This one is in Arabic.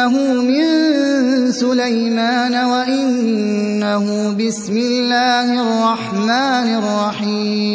إنه من سليمان وإنه بسم الله الرحمن الرحيم.